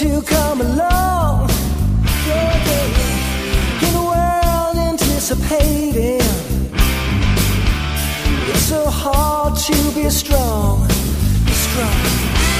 to come along. In a world anticipating, it's so hard to be strong. Be strong.